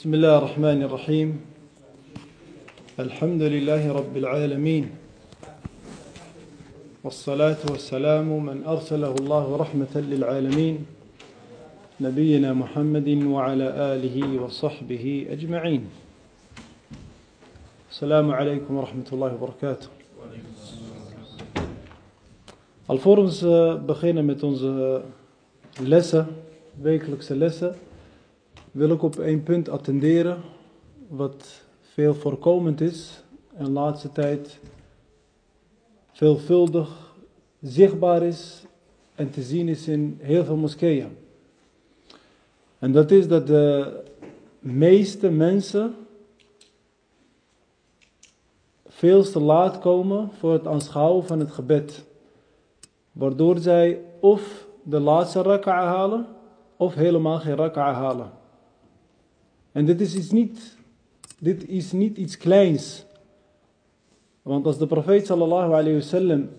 بسم الله الرحمن الرحيم. الحمد لله رب العالمين. والصلاة والسلام من أرسله الله رحمة للعالمين. نبينا محمد وعلى آله وصحبه أجمعين. السلام عليكم ورحمة الله وبركاته. we beginnen met onze lessen, lessen, wil ik op één punt attenderen wat veel voorkomend is en laatste tijd veelvuldig zichtbaar is en te zien is in heel veel moskeeën. En dat is dat de meeste mensen veel te laat komen voor het aanschouwen van het gebed. Waardoor zij of de laatste raka'a halen of helemaal geen raka'a halen. En dit is, iets niet, dit is niet iets kleins. Want als de profeet sallallahu alayhi wasallam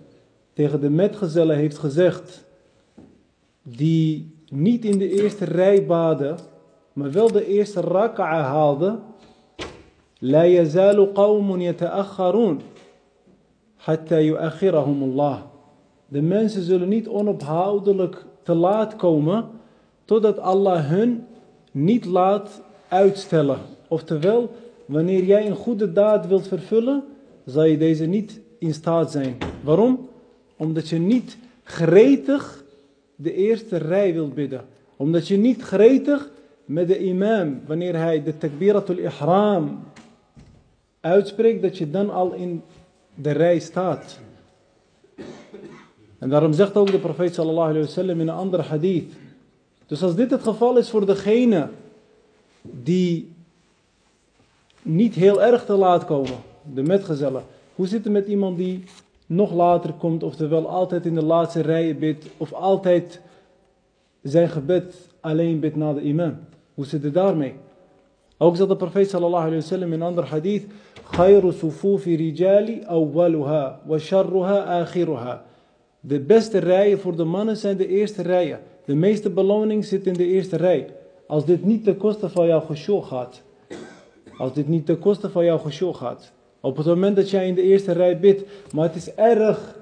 tegen de metgezellen heeft gezegd, die niet in de eerste rij baden, maar wel de eerste raka'a haalden, لا يزال قوم يتأخرون حتى يؤخرهم الله. De mensen zullen niet onophoudelijk te laat komen, totdat Allah hun niet laat uitstellen. Oftewel, wanneer jij een goede daad wilt vervullen, zal je deze niet in staat zijn. Waarom? Omdat je niet gretig de eerste rij wilt bidden. Omdat je niet gretig met de imam, wanneer hij de takbiratul ihram uitspreekt, dat je dan al in de rij staat. En daarom zegt ook de profeet sallallahu alayhi wasallam in een andere hadith. Dus als dit het geval is voor degene die niet heel erg te laat komen, de metgezellen. Hoe zit het met iemand die nog later komt, oftewel altijd in de laatste rijen bidt, of altijd zijn gebed alleen bidt na de imam? Hoe zit het daarmee? Ook zegt de profeet sallallahu alayhi in een ander hadith: Khayru awwaluha wa sharruha akhiruha. De beste rijen voor de mannen zijn de eerste rijen. De meeste beloning zit in de eerste rij. Als dit niet ten koste van jouw geshow gaat. Als dit niet ten koste van jouw geshow gaat. Op het moment dat jij in de eerste rij bidt, maar het is erg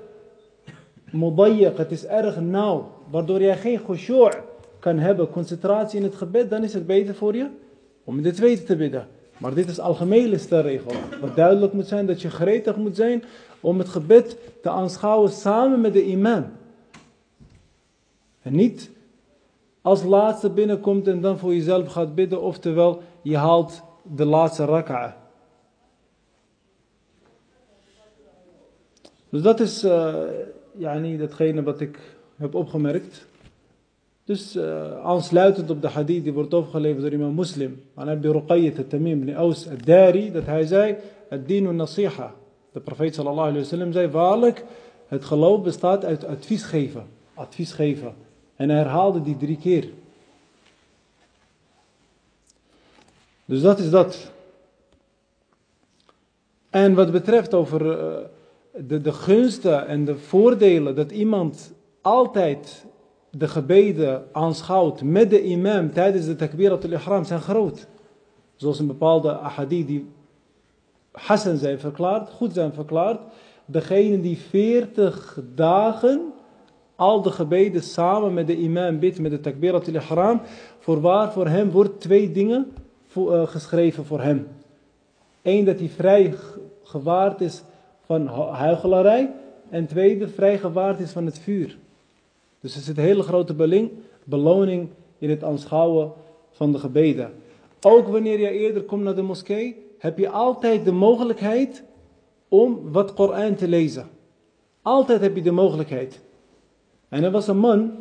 mudayyaq, het is erg nauw, waardoor jij geen geshow kan hebben, concentratie in het gebed, dan is het beter voor je om in de tweede te bidden. Maar dit is algemene stelregel. Wat duidelijk moet zijn dat je gretig moet zijn om het gebed te aanschouwen samen met de imam. En niet als laatste binnenkomt en dan voor jezelf gaat bidden, oftewel je haalt de laatste raka'a. Dus dat is uh, ja, niet datgene wat ik heb opgemerkt. Dus uh, aansluitend op de hadith die wordt overgeleverd door imam Muslim. Aan Abi Ruqayyat al-Tamim ibn Aus al-Dari, dat hij zei, het dinu nasiha. De profeet sallallahu alayhi wa sallam zei, waarlijk, het geloof bestaat uit advies geven. Advies geven. En hij herhaalde die drie keer. Dus dat is dat. En wat betreft over uh, de, de gunsten en de voordelen dat iemand altijd de gebeden aanschouwt met de imam tijdens de takbiratul ihram zijn groot. Zoals een bepaalde ahadith die Hassan zijn verklaard, goed zijn verklaard. Degene die 40 dagen al de gebeden samen met de imam bidt met de takbiratul ihram. Voorwaar voor hem wordt twee dingen uh, geschreven voor hem. Eén dat hij vrij gewaard is van huichelarij. En tweede vrij gewaard is van het vuur. Dus er zit een hele grote beling, beloning in het aanschouwen van de gebeden. Ook wanneer je eerder komt naar de moskee, heb je altijd de mogelijkheid om wat Koran te lezen. Altijd heb je de mogelijkheid. En er was een man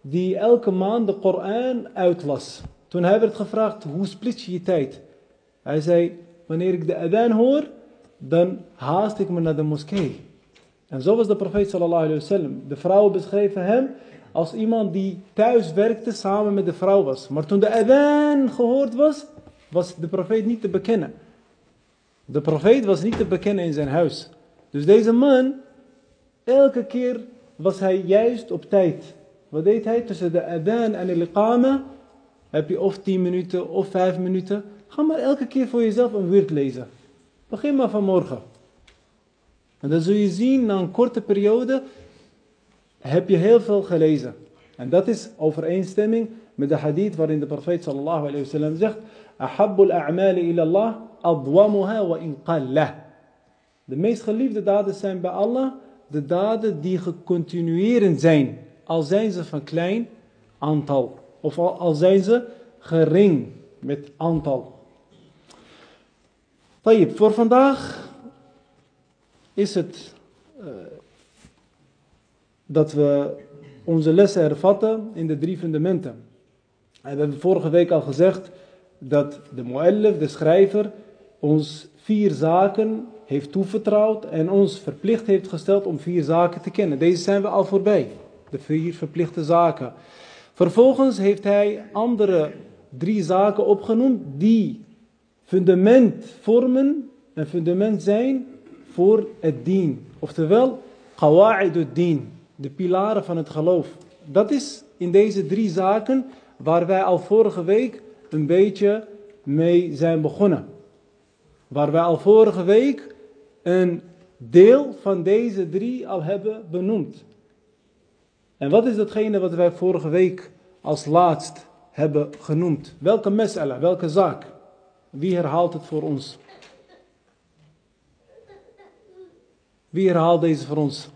die elke maand de Koran uitlas. Toen hij werd gevraagd, hoe splits je je tijd? Hij zei, wanneer ik de adhan hoor, dan haast ik me naar de moskee. En zo was de profeet sallallahu alayhi wasallam. De vrouwen beschreven hem als iemand die thuis werkte samen met de vrouw was. Maar toen de adhan gehoord was, was de profeet niet te bekennen. De profeet was niet te bekennen in zijn huis. Dus deze man, elke keer was hij juist op tijd. Wat deed hij? Tussen de adhan en de iqama heb je of 10 minuten of 5 minuten. Ga maar elke keer voor jezelf een woord lezen. Begin maar vanmorgen. En dan zul je zien, na een korte periode, heb je heel veel gelezen. En dat is overeenstemming met de hadith waarin de profeet sallallahu alayhi zegt, Ahabbul a'mali ila Allah, adwamuha wa in De meest geliefde daden zijn bij Allah de daden die gecontinuerend zijn. Al zijn ze van klein aantal. Of al, zijn ze gering met aantal. Tayyip, voor vandaag is het uh, dat we onze lessen hervatten in de drie fundamenten. En we hebben vorige week al gezegd dat de mu'allif, de schrijver, ons vier zaken heeft toevertrouwd en ons verplicht heeft gesteld om vier zaken te kennen. Deze zijn we al voorbij, de vier verplichte zaken. Vervolgens heeft hij andere drie zaken opgenoemd die fundament vormen, een fundament zijn voor het dien. Oftewel, qawa'id dien, de pilaren van het geloof. Dat is in deze drie zaken waar wij al vorige week een beetje mee zijn begonnen. Waar wij al vorige week een deel van deze drie al hebben benoemd. En wat is datgene wat wij vorige week als laatst hebben genoemd? Welke mes'ala, welke zaak? Wie herhaalt het voor ons? Wie herhaalt deze voor ons?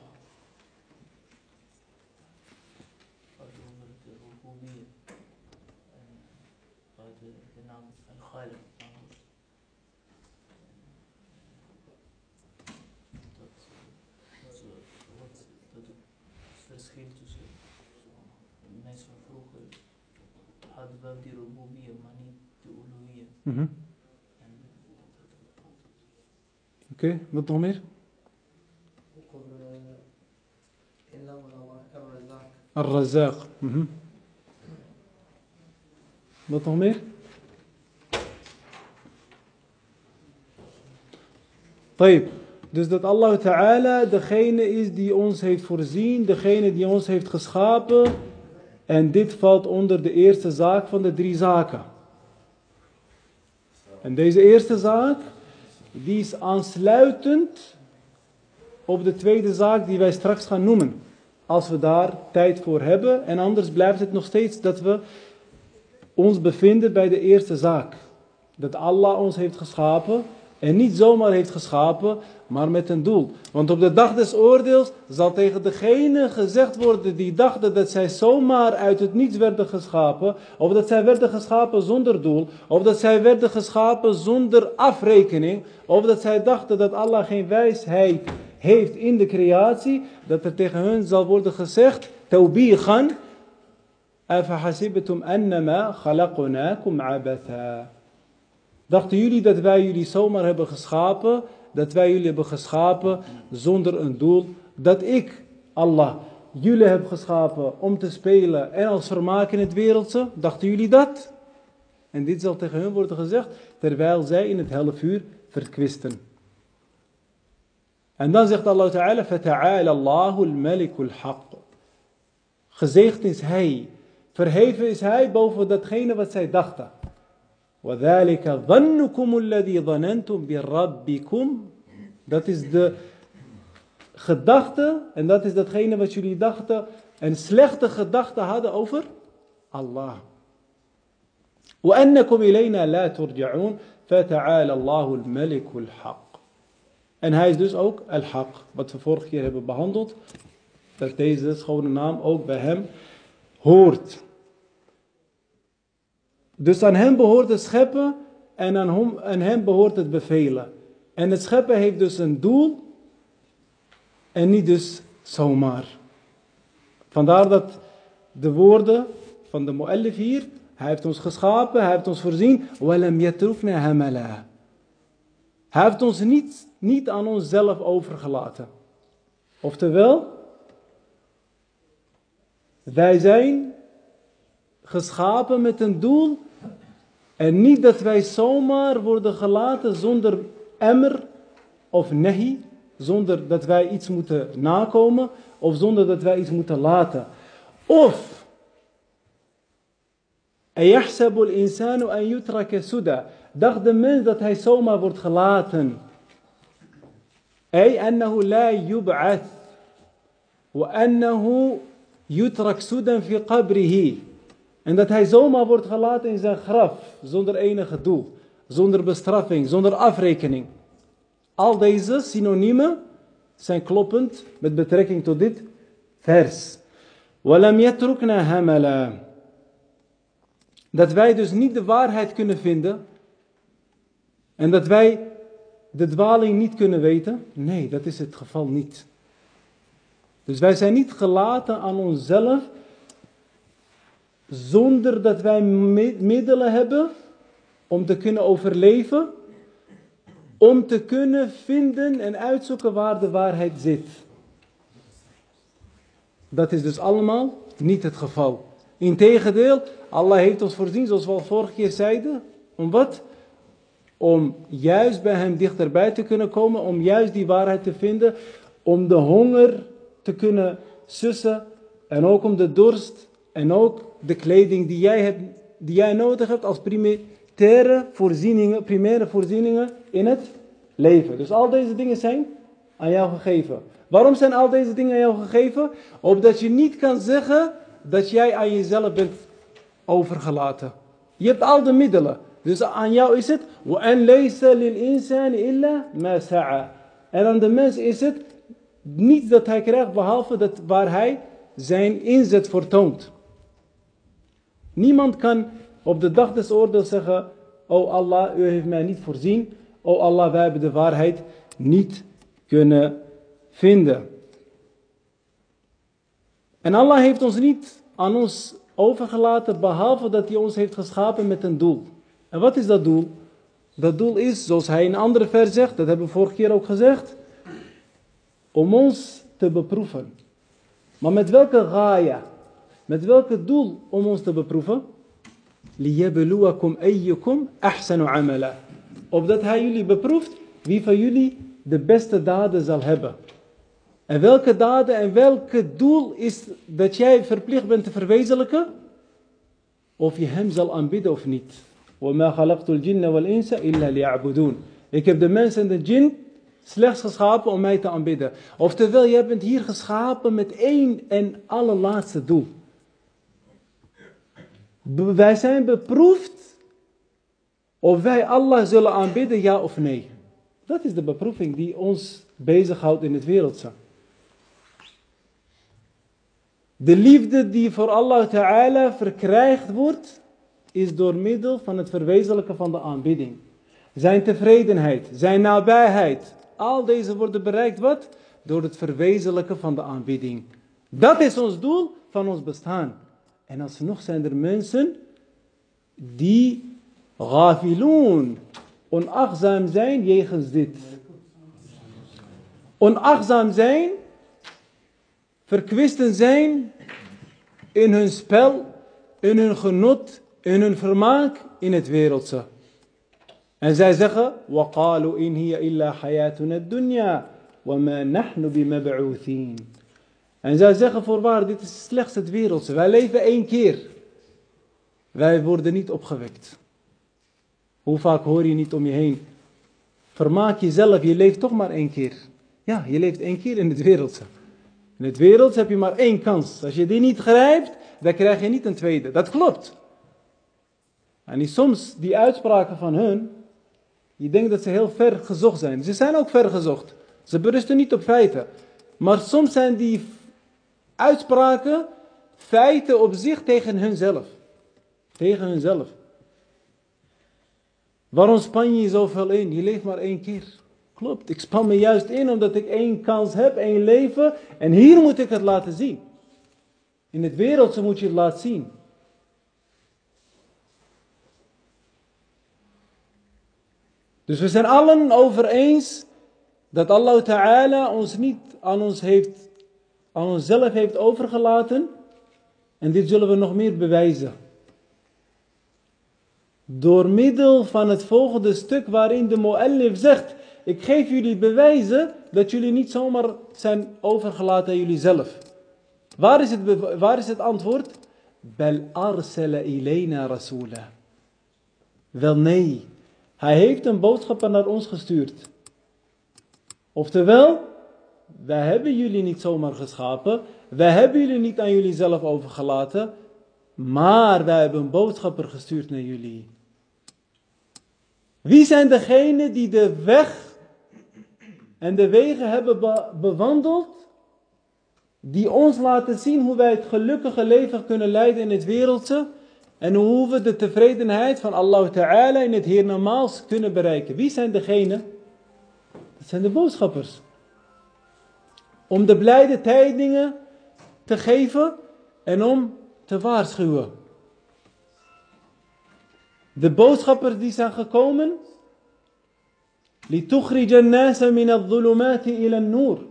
Mhm. Oké, okay, wat nog meer? Al-Razaq. Mm -hmm. Wat nog meer? Taib. Dus dat Allah Ta'ala degene is die ons heeft voorzien, degene die ons heeft geschapen. En dit valt onder de eerste zaak van de drie zaken. En deze eerste zaak, die is aansluitend op de tweede zaak die wij straks gaan noemen. Als we daar tijd voor hebben. En anders blijft het nog steeds dat we ons bevinden bij de eerste zaak. Dat Allah ons heeft geschapen en niet zomaar heeft geschapen, maar met een doel. Want op de dag des oordeels zal tegen degene gezegd worden die dachten dat zij zomaar uit het niets werden geschapen, of dat zij werden geschapen zonder doel, of dat zij werden geschapen zonder afrekening, of dat zij dachten dat Allah geen wijsheid heeft in de creatie, dat er tegen hun zal worden gezegd, tawbigan, afahasibtum annama khalaqnakum abatha. Dachten jullie dat wij jullie zomaar hebben geschapen? Dat wij jullie hebben geschapen zonder een doel? Dat ik, Allah, jullie heb geschapen om te spelen en als vermaak in het wereldse? Dachten jullie dat? En dit zal tegen hun worden gezegd terwijl zij in het half uur verkwisten. En dan zegt Allah Ta'ala: Fata'ala اللَّهُ الْمَلِكُ الْحَقُّ. Haq. Is Hij, verheven is Hij boven datgene wat zij dachten. وَذَلِكَ ظَنُّكُمُ الَّذِي ظَنَنْتُمْ بِرَبِّكُمْ Dat is de gedachte, en dat is datgene wat jullie dachten, een slechte gedachte hadden over Allah. وَأَنَّكُمْ إِلَيْنَا لَا تُرْجَعُونَ فَتَعَالَ اللَّهُ الْمَلِكُ الْحَقِّ En hij is dus ook al-Haq, wat we vorige keer hebben behandeld, dat deze schone naam ook bij hem hoort. Dus aan hem behoort het scheppen en aan hem, hem behoort het bevelen. En het scheppen heeft dus een doel en niet dus zomaar. Vandaar dat de woorden van de mu'allif hier, hij heeft ons geschapen, hij heeft ons voorzien, Hij heeft ons niet, niet aan onszelf overgelaten. Oftewel, wij zijn geschapen met een doel en niet dat wij zomaar worden gelaten zonder emmer of nehi, zonder dat wij iets moeten nakomen of zonder dat wij iets moeten laten. Of Dacht de mens dat hij zomaar wordt gelaten. Ay annahu la yub'ath. Wa annahu yutrak sudan fi qabrihi. En dat hij zomaar wordt gelaten in zijn graf, zonder enige doel, zonder bestraffing, zonder afrekening. Al deze synoniemen zijn kloppend met betrekking tot dit vers. Dat wij dus niet de waarheid kunnen vinden en dat wij de dwaling niet kunnen weten. Nee, dat is het geval niet. Dus wij zijn niet gelaten aan onszelf zonder dat wij middelen hebben om te kunnen overleven. Om te kunnen vinden en uitzoeken waar de waarheid zit. Dat is dus allemaal niet het geval. Integendeel, Allah heeft ons voorzien, zoals we al vorige keer zeiden, om wat? Om juist bij hem dichterbij te kunnen komen, om juist die waarheid te vinden, om de honger te kunnen sussen en ook om de dorst en ook de kleding die jij, hebt, die jij nodig hebt als primaire voorzieningen, primaire voorzieningen in het leven. Dus al deze dingen zijn aan jou gegeven. Waarom zijn al deze dingen aan jou gegeven? Opdat je niet kan zeggen dat jij aan jezelf bent overgelaten. Je hebt al de middelen. Dus aan jou is het. En aan de mens is het niets dat hij krijgt behalve dat waar hij zijn inzet voor toont. Niemand kan op de dag des oordeels zeggen: Oh Allah, u heeft mij niet voorzien. Oh Allah, wij hebben de waarheid niet kunnen vinden. En Allah heeft ons niet aan ons overgelaten, behalve dat hij ons heeft geschapen met een doel. En wat is dat doel? Dat doel is, zoals hij in een andere vers zegt, dat hebben we vorige keer ook gezegd, om ons te beproeven. Maar met welke gaia? Met welke doel om ons te beproeven? لِيَبْلُوَكُمْ أَيُّكُمْ أَحْسَنُ عَمَلًا Opdat hij jullie beproeft wie van jullie de beste daden zal hebben. En welke daden en welke doel is dat jij verplicht bent te verwezenlijken? Of je hem zal aanbidden of niet. وَمَا خَلَقْتُ الْجِنَّ وَالْإِنسَ إِلَّا لِيَعْبُدُونَ Ik heb de mensen en de jinn slechts geschapen om mij te aanbidden. Oftewel, jij bent hier geschapen met één en allerlaatste doel. Wij zijn beproefd of wij Allah zullen aanbidden, ja of nee. Dat is de beproeving die ons bezighoudt in het wereldse. De liefde die voor Allah Ta'ala verkrijgd wordt, is door middel van het verwezenlijken van de aanbidding. Zijn tevredenheid, zijn nabijheid, al deze worden bereikt wat? Door het verwezenlijken van de aanbidding. Dat is ons doel van ons bestaan. En alsnog zijn er mensen die gafiloon, onachtzaam zijn jegens dit. Onachtzaam zijn verkwisten zijn in hun spel, in hun genot, in hun vermaak in het wereldse. En zij zeggen, وَقَالُوا إِنْ هِيَ إِلَّا حَيَاتُنَا الدُّنْيَا وَمَا نَحْنُ بِمَبْعُوثِينَ en zij zeggen voorwaar, dit is slechts het wereldse. Wij leven één keer. Wij worden niet opgewekt. Hoe vaak hoor je niet om je heen? Vermaak jezelf, je leeft toch maar één keer. Ja, je leeft één keer in het wereldse. In het wereld heb je maar één kans. Als je die niet grijpt, dan krijg je niet een tweede. Dat klopt. En soms die uitspraken van hun, je denkt dat ze heel ver gezocht zijn. Ze zijn ook ver gezocht. Ze berusten niet op feiten. Maar soms zijn die uitspraken feiten op zich tegen hunzelf. Tegen hunzelf. Waarom span je zoveel in? Je leeft maar één keer. Klopt, ik span me juist in omdat ik één kans heb, één leven. En hier moet ik het laten zien. In het wereldse moet je het laten zien. Dus we zijn allen over eens dat Allah Ta'ala ons niet aan ons heeft, aan onszelf heeft overgelaten. En dit zullen we nog meer bewijzen. Door middel van het volgende stuk waarin de Mo'ellif zegt ik geef jullie bewijzen dat jullie niet zomaar zijn overgelaten aan jullie zelf. Waar is het, waar is het antwoord? Bel arsala rasula. Wel nee, Hij heeft een boodschapper naar ons gestuurd. Oftewel, wij hebben jullie niet zomaar geschapen. Wij hebben jullie niet aan jullie zelf overgelaten. Maar wij hebben een boodschapper gestuurd naar jullie. Wie zijn degenen die de weg en de wegen hebben bewandeld die ons laten zien hoe wij het gelukkige leven kunnen leiden in het wereldse en hoe we de tevredenheid van Allah Ta'ala in het hiernamaals kunnen bereiken. Wie zijn degenen? Dat zijn de boodschappers. Om de blijde tijdingen te geven en om te waarschuwen. De boodschappers die zijn gekomen لتخرج الناس من الظلمات إلى النور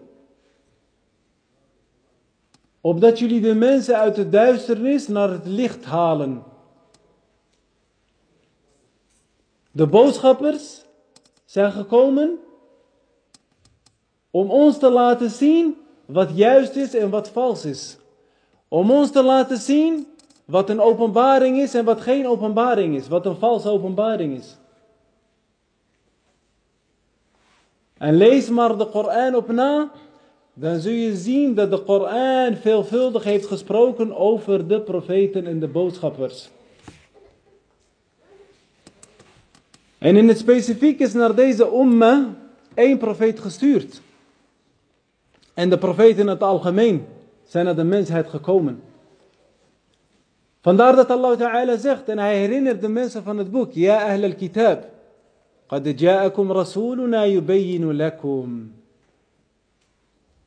opdat jullie de mensen uit de duisternis naar het licht halen. De boodschappers zijn gekomen om ons te laten zien wat juist is en wat vals is. Om ons te laten zien wat een openbaring is en wat geen openbaring is, wat een valse openbaring is. En lees maar de Koran op na, dan zul je zien dat de Koran veelvuldig heeft gesproken over de profeten en de boodschappers. En in het specifiek is naar deze umma één profeet gestuurd. En de profeten in het algemeen zijn naar de mensheid gekomen. Vandaar dat Allah Ta'ala zegt, en hij herinnert de mensen van het boek, Ja ahl al-kitab. قد جاءكم رسولنا يبين لكم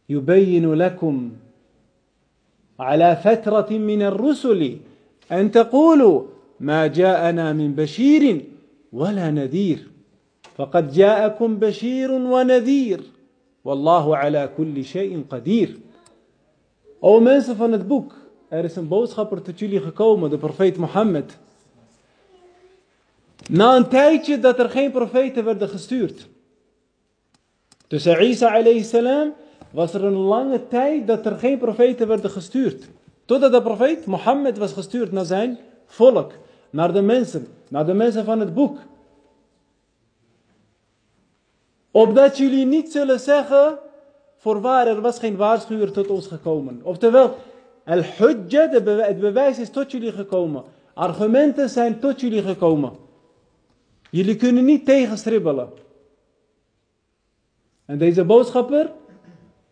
يبين لكم على فترة من الرسل أن تقولوا ما جاءنا من بشير ولا نذير فقد جاءكم بشير ونذير Wallahu ala kulli shay'in qadir. O mensen van het boek, er is een boodschapper tot jullie gekomen, de profeet Mohammed. Na een tijdje dat er geen profeten werden gestuurd. Tussen Isa salam was er een lange tijd dat er geen profeten werden gestuurd. Totdat de profeet Mohammed was gestuurd naar zijn volk, naar de mensen, naar de mensen van het boek. Opdat jullie niet zullen zeggen, voorwaar er was geen waarschuwer tot ons gekomen. Oftewel, al-hujja, het bewijs is tot jullie gekomen. Argumenten zijn tot jullie gekomen. Jullie kunnen niet tegenstribbelen. En deze boodschapper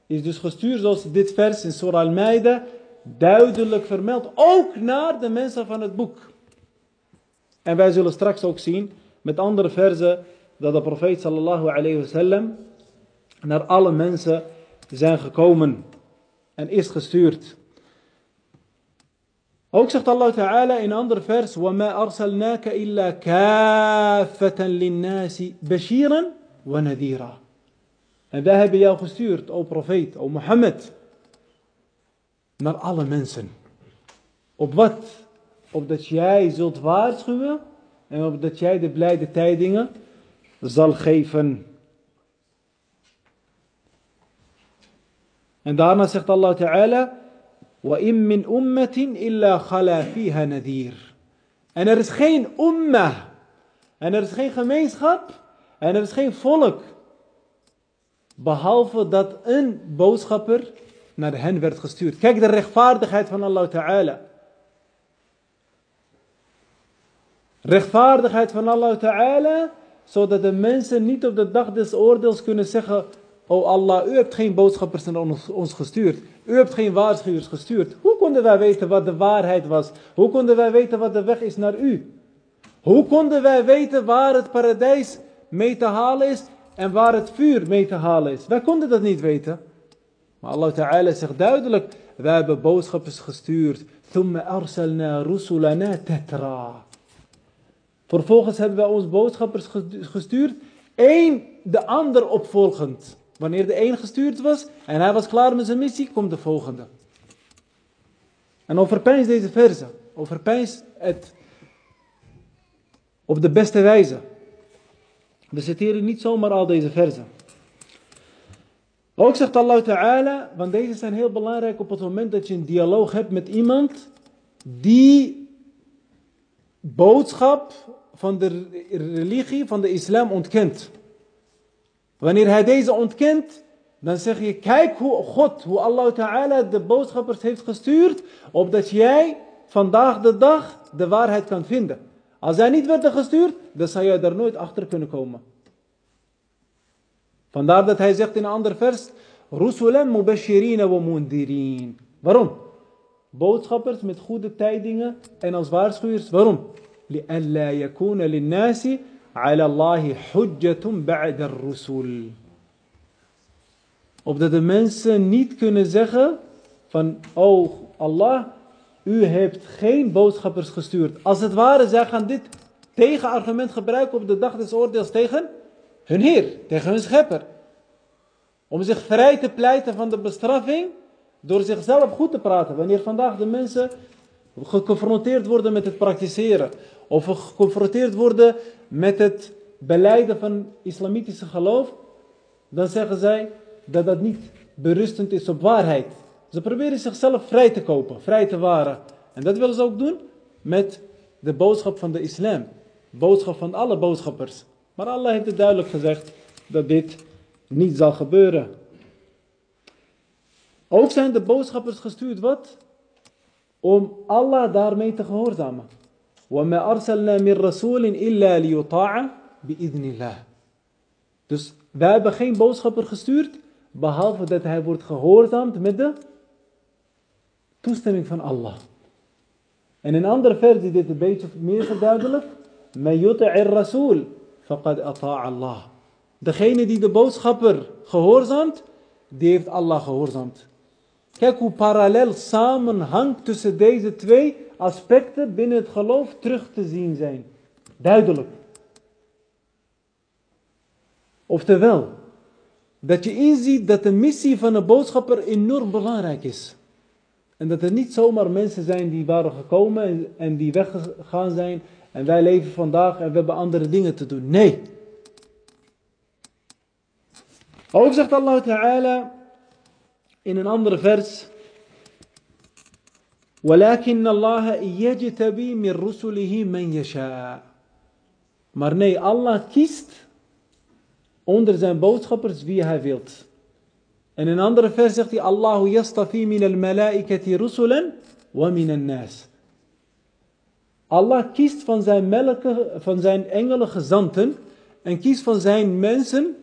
is dus gestuurd zoals dit vers in Surah Al-Maida duidelijk vermeldt. Ook naar de mensen van het boek. En wij zullen straks ook zien met andere versen dat de profeet sallallahu alayhi wasallam naar alle mensen zijn gekomen en is gestuurd. Ook zegt Allah Ta'ala in een ander vers: وَمَا أَرْسَلْنَاكَ إِلَّا كَافَّةً لِلنَّاسِ بَشِيرًا وَنَذِيرًا En wij hebben jou gestuurd, o profeet, o Mohammed, naar alle mensen. Op wat? Opdat jij zult waarschuwen en opdat jij de blijde tijdingen zal geven. En daarna zegt Allah Ta'ala: وَإِن مِّنْ أُمَّةٍ إِلَّا خَلَا فِيهَا نَذِيرٌ En er is geen ummah. En er is geen gemeenschap. En er is geen volk. Behalve dat een boodschapper naar hen werd gestuurd. Kijk de rechtvaardigheid van Allah Ta'ala. Rechtvaardigheid van Allah Ta'ala. zodat de mensen niet op de dag des oordeels kunnen zeggen. O Allah, u hebt geen boodschappers naar ons gestuurd. U hebt geen waarschuwers gestuurd. Hoe konden wij weten wat de waarheid was? Hoe konden wij weten wat de weg is naar u? Hoe konden wij weten waar het paradijs mee te halen is en waar het vuur mee te halen is? Wij konden dat niet weten. Maar Allah Ta'ala zegt duidelijk, wij hebben boodschappers gestuurd. Vervolgens hebben wij ons boodschappers gestuurd, één de ander opvolgend. Wanneer de een gestuurd was en hij was klaar met zijn missie, komt de volgende. En overpijns deze verse. Overpijns het op de beste wijze. We citeren niet zomaar al deze versen. Ook zegt Allah Ta'ala, want deze zijn heel belangrijk op het moment dat je een dialoog hebt met iemand die boodschap van de religie, van de islam ontkent. Wanneer hij deze ontkent, dan zeg je, kijk hoe God, hoe Allah Ta'ala de boodschappers heeft gestuurd, opdat jij vandaag de dag de waarheid kan vinden. Als hij niet werd gestuurd, dan zou je er nooit achter kunnen komen. Vandaar dat hij zegt in een ander vers, Rusulam mubashirina wa mundirin. Waarom? Boodschappers met goede tijdingen en als waarschuwers. Waarom? لِأَلَّا يَكُونَ لِلنَّاسِ عَلَى اللَّهِ حُجَّةٌ بَعْدَ الرُّسُلِ Opdat de mensen niet kunnen zeggen van, oh Allah, u hebt geen boodschappers gestuurd. Als het ware, zij gaan dit tegenargument gebruiken op de dag des oordeels tegen hun Heer, tegen hun Schepper. Om zich vrij te pleiten van de bestraffing door zichzelf goed te praten. Wanneer vandaag de mensen geconfronteerd worden met het praktiseren. Of geconfronteerd worden met het beleiden van islamitische geloof. Dan zeggen zij dat dat niet berustend is op waarheid. Ze proberen zichzelf vrij te kopen, vrij te waren. En dat willen ze ook doen met de boodschap van de islam. Boodschap van alle boodschappers. Maar Allah heeft het duidelijk gezegd dat dit niet zal gebeuren. Ook zijn de boodschappers gestuurd wat? Om Allah daarmee te gehoorzamen. وَمَا أَرْسَلْنَا مِن رَسُولٍ إِلَّا لِيُطَاعَ بِإِذْنِ اللَّهِ Dus wij hebben geen boodschapper gestuurd, behalve dat hij wordt gehoorzaamd met de toestemming van Allah. En in een andere vers die dit een beetje meer verduidelijkt. مَا يُطِعِ الرَّسُولِ فَقَدْ أَطَاعَ اللَّهِ Degene die de boodschapper gehoorzaamt, die heeft Allah gehoorzaamd. Kijk hoe parallel samenhang tussen deze twee aspecten binnen het geloof terug te zien zijn. Duidelijk. Oftewel, dat je inziet dat de missie van een boodschapper enorm belangrijk is. En dat er niet zomaar mensen zijn die waren gekomen en, die weggegaan zijn. En wij leven vandaag en we hebben andere dingen te doen. Nee. Ook zegt Allah Ta'ala in een andere vers. ولكن الله يجتبي من رسله من يشاء. Maar nee, Allah kiest onder zijn boodschappers wie hij wilt. En in een andere vers zegt hij, Allahu yastafi min al malaikati rusulan wa min al nas. Allah kiest van zijn, melke, van zijn engelen gezanten en kiest van zijn mensen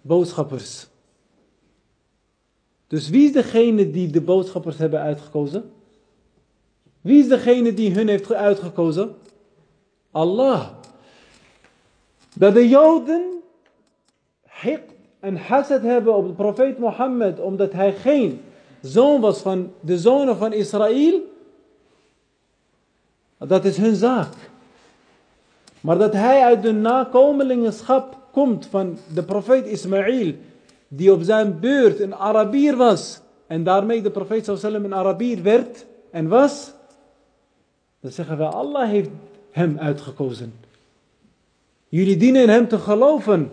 boodschappers. Dus wie is degene die de boodschappers hebben uitgekozen? Wie is degene die hun heeft uitgekozen? Allah. Dat de Joden hiq en hasad hebben op de profeet Mohammed, omdat hij geen zoon was van de zonen van Israël, dat is hun zaak. Maar dat hij uit de nakomelingenschap komt van de profeet Ismaël, die op zijn beurt een Arabier was, en daarmee de profeet sallam een Arabier werd en was, dan zeggen we, Allah heeft hem uitgekozen. Jullie dienen hem te geloven.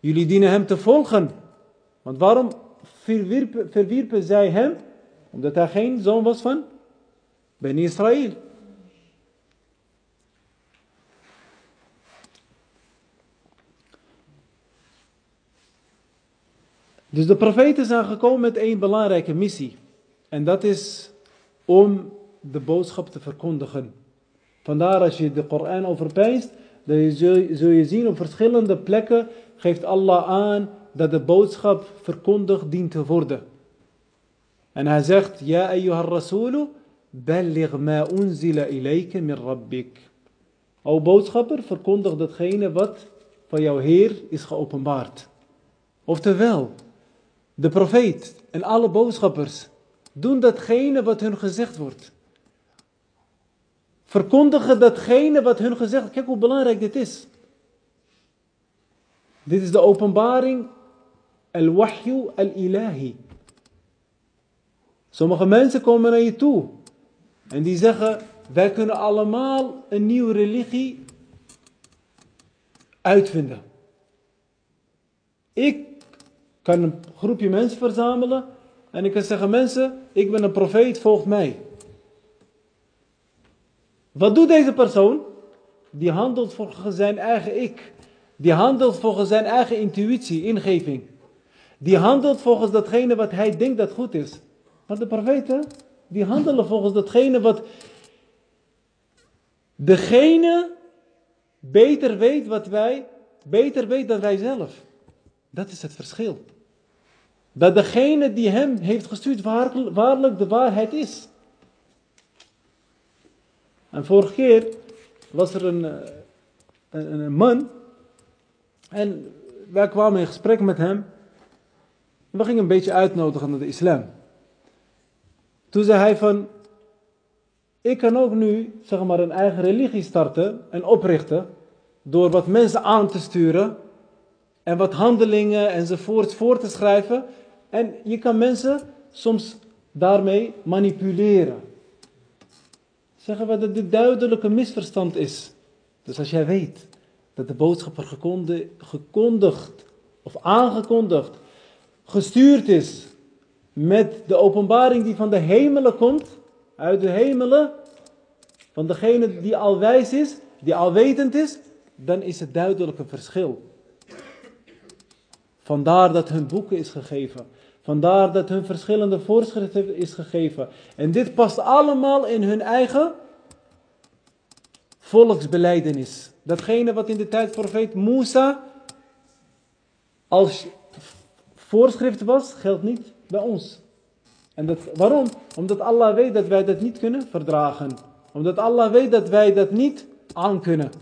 Jullie dienen hem te volgen. Want waarom verwierpen, verwierpen zij hem? Omdat hij geen zoon was van Ben Israël. Dus de profeten zijn gekomen met één belangrijke missie. En dat is om de boodschap te verkondigen. Vandaar als je de Koran overpijst, dan zul je zien op verschillende plekken geeft Allah aan dat de boodschap verkondigd dient te worden. En hij zegt, Ja ayyuhar rasulu, balligh ma unzila ilayka min rabbik. O boodschapper, verkondig datgene wat van jouw Heer is geopenbaard. Oftewel, de profeet en alle boodschappers doen datgene wat hun gezegd wordt. Verkondigen datgene wat hun gezegd wordt. Kijk hoe belangrijk dit is. Dit is de openbaring al-wahyu al-ilahi. Sommige mensen komen naar je toe en die zeggen, wij kunnen allemaal een nieuwe religie uitvinden. Ik kan een groepje mensen verzamelen en ik kan zeggen, mensen, ik ben een profeet, volg mij. Wat doet deze persoon? die handelt volgens zijn eigen ik. Die handelt volgens zijn eigen intuïtie, ingeving. Die handelt volgens datgene wat hij denkt dat goed is. Maar de profeten, die handelen volgens datgene wat degene beter weet wat wij, beter weet dan wij zelf. Dat is het verschil. Dat degene die hem heeft gestuurd waarlijk de waarheid is. En vorige keer was er een, eh, een, man. En wij kwamen in gesprek met hem. We gingen een beetje uitnodigen naar de islam. Toen zei hij van, ik kan ook nu zeg maar een eigen religie starten en oprichten door wat mensen aan te sturen en wat handelingen enzovoorts voor te schrijven. En je kan mensen soms daarmee manipuleren. Zeggen we dat dit duidelijke misverstand is. Dus als jij weet dat de boodschapper gekondigd of aangekondigd, gestuurd is met de openbaring die van de hemelen komt, uit de hemelen, van degene die al wijs is, die alwetend is, dan is het duidelijk verschil. Vandaar dat hun boeken is gegeven. Vandaar dat hun verschillende voorschriften is gegeven. En dit past allemaal in hun eigen volksbeleidenis. Datgene wat in de tijd profeet Musa als voorschrift was, geldt niet bij ons. En dat, waarom? Omdat Allah weet dat wij dat niet kunnen verdragen. Omdat Allah weet dat wij dat niet aankunnen.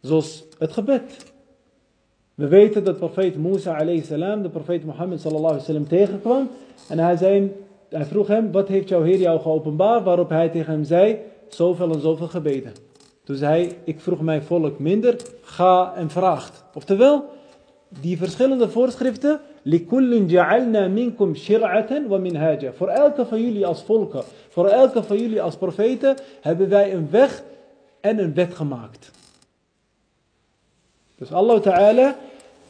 Zoals het gebed. We weten dat profeet Musa salam de profeet Mohammed sallallahu sallam tegenkwam. En hij, zei, hij vroeg hem, wat heeft jouw Heer jou geopenbaard? Waarop hij tegen hem zei, zoveel en zoveel gebeden. Toen zei hij, ik vroeg mijn volk minder, ga en vraag. Oftewel, die verschillende voorschriften. minkum shir'atan wa. Voor elke van jullie als volken, voor elke van jullie als profeten, hebben wij een weg en een wet gemaakt. Dus Allah Ta'ala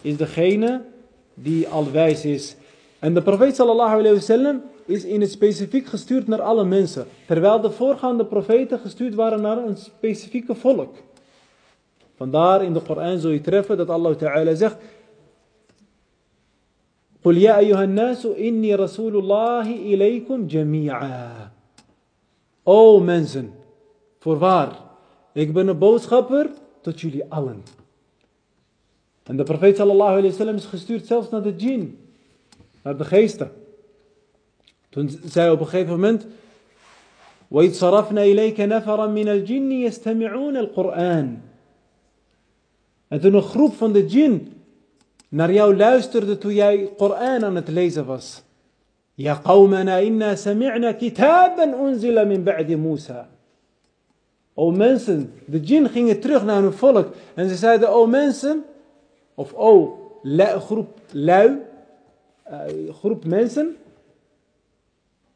is degene die al wijs is. En de profeet sallallahu alayhi wa sallam is in het specifiek gestuurd naar alle mensen. Terwijl de voorgaande profeten gestuurd waren naar een specifieke volk. Vandaar in de Koran zul je treffen dat Allah Ta'ala zegt. قل يا أيها الناس إني رسول الله إليكم جميعا. O mensen, voorwaar, ik ben een boodschapper tot jullie allen. En de profeet sallallahu alayhi wa sallam is gestuurd zelfs naar de jinn, naar de geesten. Toen zei op een gegeven moment, وَإِذْ صَرَفْنَا إِلَيْكَ نَفَرًا مِنَ الْجِنِّ يَسْتَمِعُونَ الْقُرْآنِ En toen een groep van de jinn naar jou luisterde toen jij Koran aan het lezen was. Ja qawmana inna sami'na kitaban unzila min ba'di Musa. O mensen, de jinn gingen terug naar hun volk en ze zeiden, o mensen, of o groep lui, uh, groep mensen,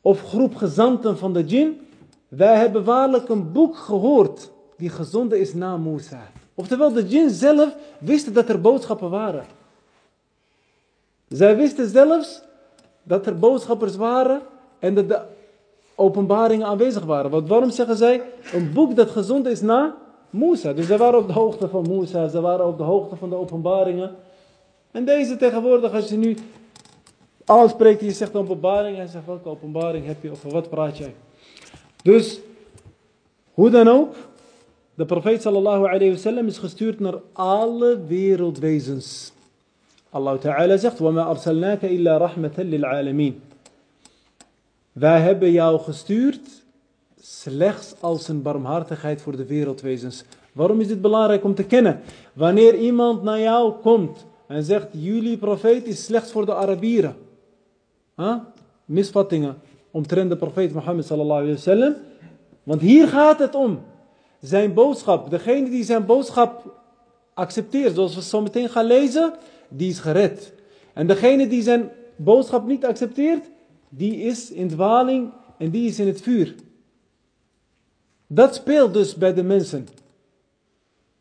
of groep gezanten van de jinn, wij hebben waarlijk een boek gehoord die gezonden is na Musa. Oftewel, de jinn zelf wisten dat er boodschappen waren. Zij wisten zelfs dat er boodschappers waren en dat de openbaringen aanwezig waren. Want waarom zeggen zij een boek dat gezonden is na Musa? Dus zij waren op de hoogte van Musa, ze waren op de hoogte van de openbaringen. En deze tegenwoordig, als je nu aanspreekt en je zegt openbaring, en zegt welke openbaring heb je, over wat praat jij? Dus, hoe dan ook, de profeet sallallahu alayhi wa sallam is gestuurd naar alle wereldwezens. Allah Ta'ala zegt, وَمَا أَرْسَلْنَاكَ إِلَّا رَحْمَةً لِلْعَالَمِينَ Wij hebben jou gestuurd slechts als een barmhartigheid voor de wereldwezens. Waarom is dit belangrijk om te kennen? Wanneer iemand naar jou komt en zegt, jullie profeet is slechts voor de Arabieren. Huh? Misvattingen omtrent de profeet Mohammed sallallahu alayhi wa sallam. Want hier gaat het om. Zijn boodschap, degene die zijn boodschap accepteert, zoals we zo meteen gaan lezen, die is gered. En degene die zijn boodschap niet accepteert, die is in dwaling en die is in het vuur. Dat speelt dus bij de mensen.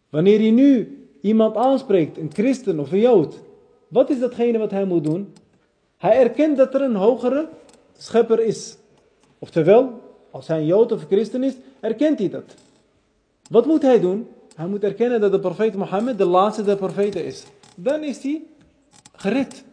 Wanneer je nu iemand aanspreekt, een christen of een jood, wat is datgene wat hij moet doen? Hij erkent dat er een hogere schepper is. Oftewel, als hij een jood of een christen is, erkent hij dat. Wat moet hij doen? Hij moet erkennen dat de profeet Mohammed de laatste der profeten is. Dan is hij gered.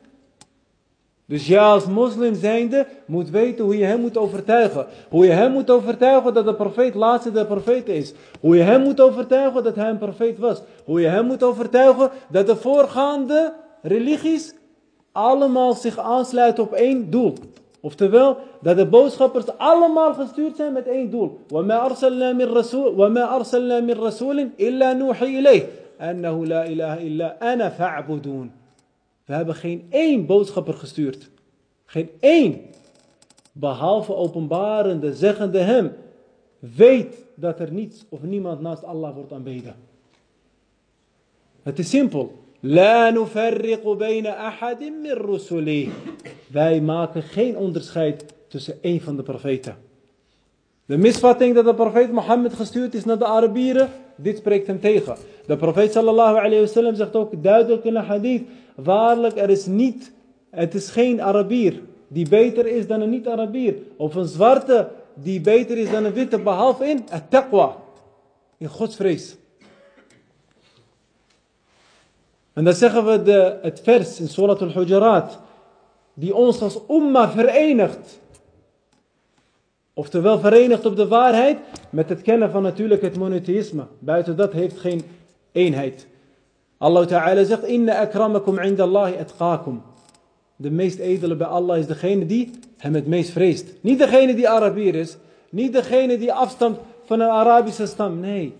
Dus ja, als moslim zijnde moet weten hoe je hem moet overtuigen. Hoe je hem moet overtuigen dat de profeet laatste der profeten is. Hoe je hem moet overtuigen dat hij een profeet was. Hoe je hem moet overtuigen dat de voorgaande religies allemaal zich aansluiten op één doel. Oftewel, dat de boodschappers allemaal gestuurd zijn met één doel. وَمَا أَرْسَلْنَا مِنْ رَسُولٍ وَمَا أَرْسَلْنَا مِنْ رَسُولٍ إِلَّا نُوحِي إِلَيْهِ أَنَّهُ لَا إِلَهَ إِلَّا أَنَا فَاعْبُدُونَ we hebben geen één boodschapper gestuurd. Geen één. Behalve openbarende, zeggende hem. Weet dat er niets of niemand naast Allah wordt aanbeden. Het is simpel. La min rusuli. Wij maken geen onderscheid tussen één van de profeten. De misvatting dat de profeet Mohammed gestuurd is naar de Arabieren, dit spreekt hem tegen. De profeet sallallahu alayhi wasallam zegt ook duidelijk in een hadith, waarlijk er is niet, het is geen Arabier die beter is dan een niet-Arabier. Of een zwarte die beter is dan een witte, behalve in het taqwa, in godsvrees. En dan zeggen we de, het vers in Surat al-Hujarat, die ons als umma verenigt. Oftewel verenigt op de waarheid met het kennen van natuurlijk het monotheïsme. Buiten dat heeft geen eenheid. Allah Ta'ala zegt, Inna akramakum inda Allahi atqakum. De meest edele bij Allah is degene die hem het meest vreest. Niet degene die Arabier is. Niet degene die afstamt van een Arabische stam. Nee.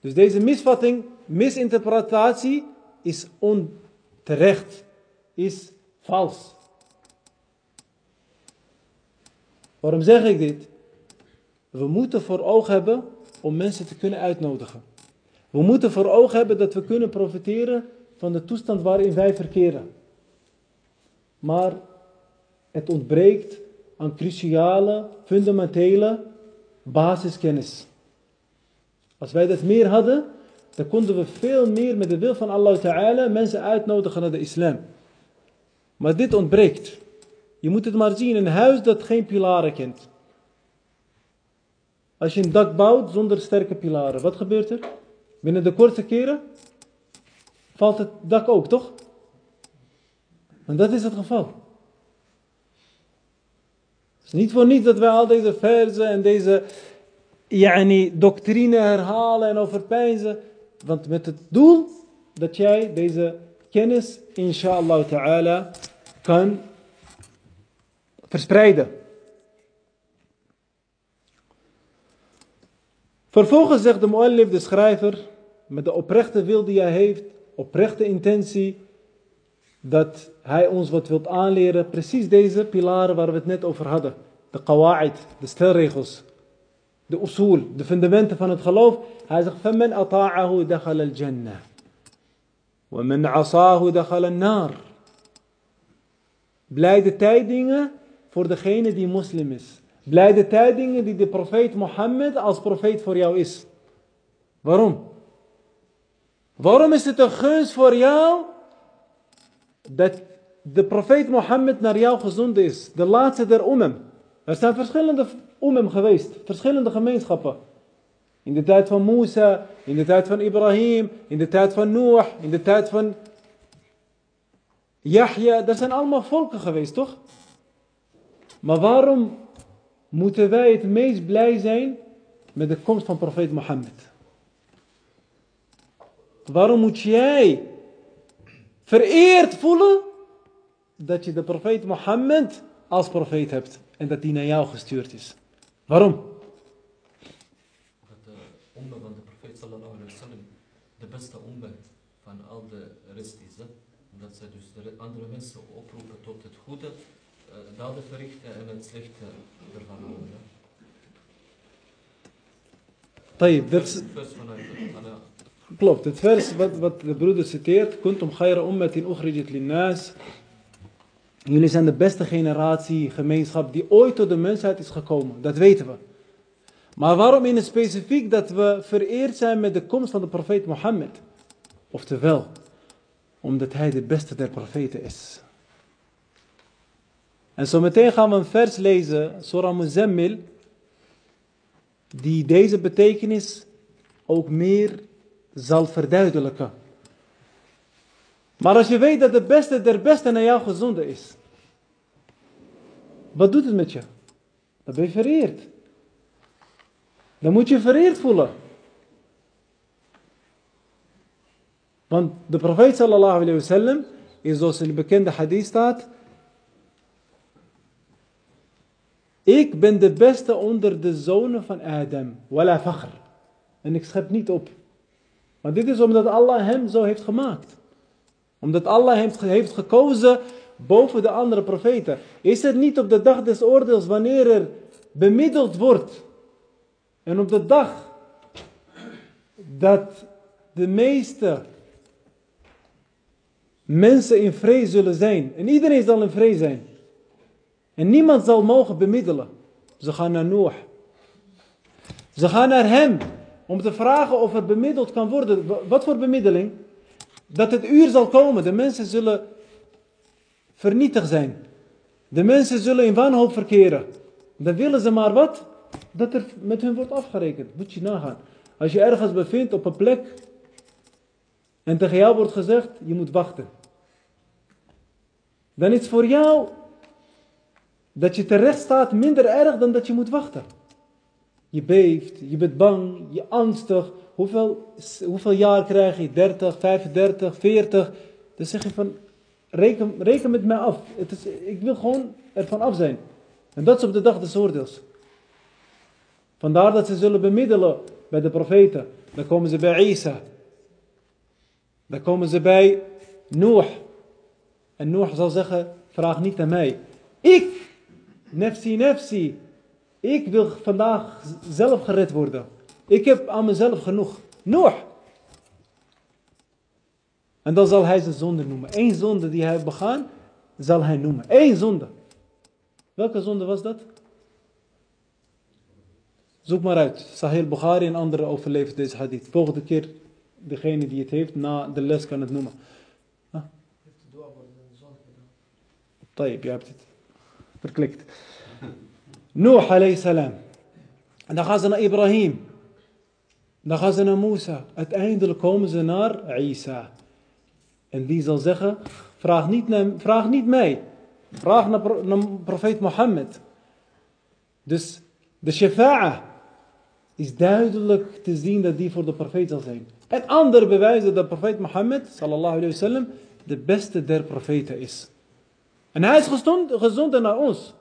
Dus deze misvatting, misinterpretatie is onterecht. Is vals. Waarom zeg ik dit? We moeten voor ogen hebben om mensen te kunnen uitnodigen. We moeten voor ogen hebben dat we kunnen profiteren van de toestand waarin wij verkeren. Maar het ontbreekt aan cruciale, fundamentele basiskennis. Als wij dat meer hadden, dan konden we veel meer met de wil van Allah Ta'ala mensen uitnodigen naar de islam. Maar dit ontbreekt. Je moet het maar zien, een huis dat geen pilaren kent. Als je een dak bouwt zonder sterke pilaren, wat gebeurt er? Binnen de korte keren valt het dak ook, toch? En dat is het geval. Het is niet voor niets dat wij al deze verzen en deze yani, doctrine herhalen en overpijnzen. Want met het doel dat jij deze kennis, inshallah ta'ala, kan verspreiden. Vervolgens zegt de muallif, de schrijver, met de oprechte wil die hij heeft, oprechte intentie, dat hij ons wat wilt aanleren, precies deze pilaren waar we het net over hadden. De qawa'id, de stelregels, de usul, de fundamenten van het geloof. Hij zegt, فَمَنْ أَطَاعَهُ دَخَلَ الْجَنَّةِ وَمَنْ عَصَاهُ دَخَلَ النَّارِ Blijde tijdingen voor degene die moslim is. Blijde tijdingen die de profeet Mohammed als profeet voor jou is. Waarom? Waarom is het een gunst voor jou dat de profeet Mohammed naar jou gezonden is? De laatste der umam. Er zijn verschillende umam geweest, verschillende gemeenschappen. In de tijd van Musa, in de tijd van Ibrahim, in de tijd van Noach, in de tijd van Yahya. Er zijn allemaal volken geweest, toch? Maar waarom moeten wij het meest blij zijn met de komst van profeet Mohammed? Waarom moet jij vereerd voelen dat je de profeet Mohammed als profeet hebt en dat die naar jou gestuurd is? Waarom? Dat de umma van de profeet sallallahu alaihi wasallam de beste umma van al de rest is. Hè? Dat zij dus de andere mensen oproepen tot het goede, daden verrichten en het slechte ervan houden. Hè? طيب, dat is, Vers vanuit vanuit- klopt. Het vers wat, wat de broeder citeert. Kuntum khayra ummatin ukhrijat linnas. Jullie zijn de beste generatie, gemeenschap die ooit tot de mensheid is gekomen. Dat weten we. Maar waarom in het specifiek dat we vereerd zijn met de komst van de profeet Mohammed? Oftewel, omdat hij de beste der profeten is. En zo meteen gaan we een vers lezen, Surah Muzammil, die deze betekenis ook meer zal verduidelijken. Maar als je weet dat de beste der beste naar jou gezonde is, wat doet het met je? Dan ben je vereerd. Dan moet je vereerd voelen. Want de profeet sallallahu alayhi wa sallam is zoals in de bekende hadith staat. Ik ben de beste onder de zonen van Adam. Wala fakhr. En ik schep niet op. Maar dit is omdat Allah hem zo heeft gemaakt. Omdat Allah hem heeft gekozen boven de andere profeten. Is het niet op de dag des oordeels wanneer er bemiddeld wordt. En op de dag dat de meeste mensen in vrede zullen zijn. En iedereen zal in vrede zijn. En niemand zal mogen bemiddelen. Ze gaan naar Noach. Ze gaan naar hem om te vragen of er bemiddeld kan worden. Wat voor bemiddeling? Dat het uur zal komen. De mensen zullen vernietigd zijn. De mensen zullen in wanhoop verkeren. Dan willen ze maar wat? Dat er met hun wordt afgerekend. Moet je nagaan. Als je ergens bevindt op een plek en tegen jou wordt gezegd, je moet wachten. Dan is voor jou dat je terecht staat minder erg dan dat je moet wachten. Je beeft, je bent bang, je angstig. Hoeveel, hoeveel jaar krijg je? 30, 35, 40. Dan zeg je van, reken, reken met mij af. Het is, ik wil gewoon ervan af zijn. En dat is op de dag des oordeels. Vandaar dat ze zullen bemiddelen bij de profeten. Dan komen ze bij Isa. Dan komen ze bij Noach. En Noach zal zeggen, vraag niet aan mij. Ik, nefsi nefsi. Ik wil vandaag zelf gered worden. Ik heb aan mezelf genoeg. Noach. En dan zal hij zijn zonde noemen. Eén zonde die hij heeft begaan, zal hij noemen. Eén zonde. Welke zonde was dat? Zoek maar uit. Sahih Bukhari en anderen overleven deze hadith. Volgende keer, degene die het heeft, na de les kan het noemen. Huh? Tayyip, je hebt het verklikt. Noah alayhi salam. En dan gaan ze naar Ibrahim. Dan gaan ze naar Musa. Uiteindelijk komen ze naar Isa. En die zal zeggen, vraag niet, naar, vraag niet mij. Vraag naar, naar profeet Mohammed. Dus de shafa'a is duidelijk te zien dat die voor de profeet zal zijn. En andere bewijzen dat profeet Mohammed sallallahu alayhi wasallam de beste der profeten is. En hij is gezond, gezond naar ons.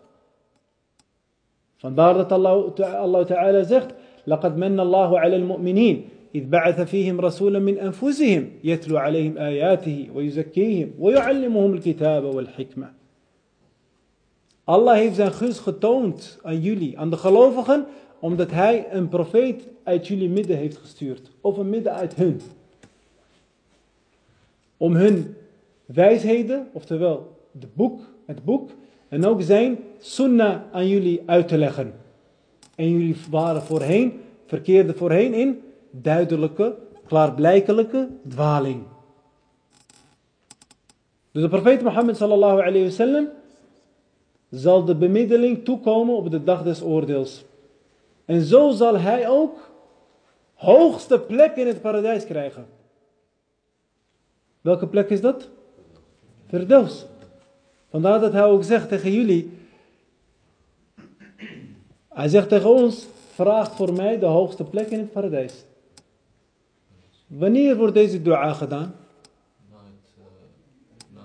Vandaar dat Allah, Allah Ta'ala zegt, لقد من الله على المؤمنين إذ بعث فيهم رسولا من أنفسهم يتلو عليهم آياته ويزكيهم ويعلمهم الكتاب والحكمة Allah heeft zijn gunst getoond aan jullie, aan de gelovigen, omdat hij een profeet uit jullie midden heeft gestuurd. Of een midden uit hun. Om hun wijsheden, oftewel de boek, het boek, en ook zijn sunnah aan jullie uit te leggen. En jullie waren voorheen, verkeerden voorheen in duidelijke, klaarblijkelijke dwaling. Dus de profeet Mohammed sallallahu alayhi wa sallam zal de bemiddeling toekomen op de dag des oordeels. En zo zal hij ook hoogste plek in het paradijs krijgen. Welke plek is dat? Verdoos. Vandaar dat hij ook zegt tegen jullie. Hij zegt tegen ons, vraag voor mij de hoogste plek in het paradijs. Wanneer wordt deze dua gedaan? Na het, uh, na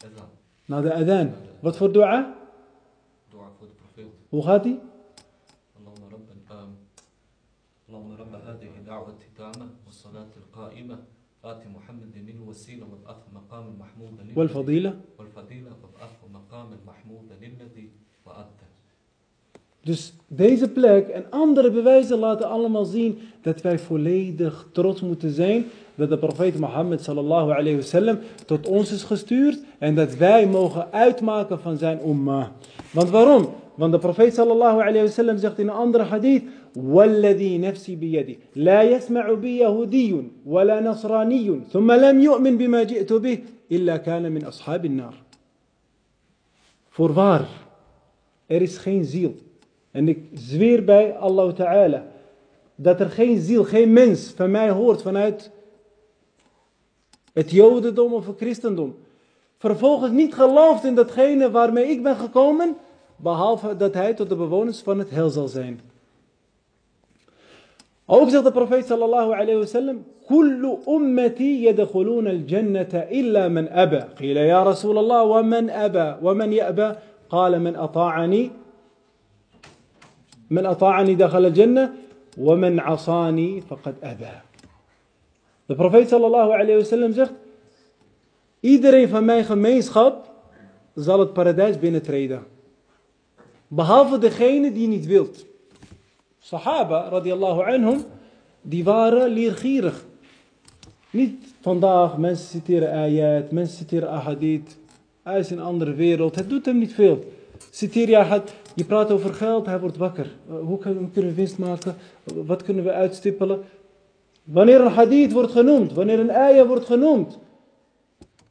het uh, Na de adhan. Wat voor dua? Dua voor de profeet. Hoe gaat die? اللهم رب um, اللهم رب هذه الدعوة التامة والصلاة القائمة آت محمد من الوسيلة والأخ مقام محمود للذي- والفضيلة. والفضيلة والأخ مقام محمود للذي وأنت Dus deze plek en andere bewijzen laten allemaal zien dat wij volledig trots moeten zijn dat de profeet Mohammed sallallahu alayhi wasallam tot ons is gestuurd en dat wij mogen uitmaken van zijn umma. Want waarom? Want de profeet sallallahu alayhi wasallam zegt in een andere hadith: "Walladhi nafsi biyadih, la yasma'u bi yahudiyyun Wala thumma lam yu'min bima ji'tu bih, illa kana min ashabin nar." Voorwaar, er is geen ziel. En ik zweer bij Allah Ta'ala dat er geen ziel, geen mens van mij hoort vanuit het Jodendom of het Christendom. Vervolgens niet gelooft in datgene waarmee ik ben gekomen behalve dat hij tot de bewoners van het hel zal zijn. Ook zegt de profeet sallallahu alayhi wa sallam, كل أمتي يدخلون الجنة إلا من أبى قيل يا رسول الله ومن أبى ومن يأبى قال من أطاعني من أطاعني دخل الجنة ومن عصاني فقد أبى De profeet sallallahu alayhi wa sallam zegt, iedereen van mijn gemeenschap zal het paradijs binnentreden. Behalve degene die niet wilt. Sahaba, radiallahu anhum, die waren leergierig. Niet vandaag, mensen citeren ayat, mensen citeren ahadith. Hij is in een andere wereld, het doet hem niet veel. Citeer je je praat over geld, hij wordt wakker. Hoe kunnen we winst maken? Wat kunnen we uitstippelen? Wanneer een hadith wordt genoemd, wanneer een ayah wordt genoemd.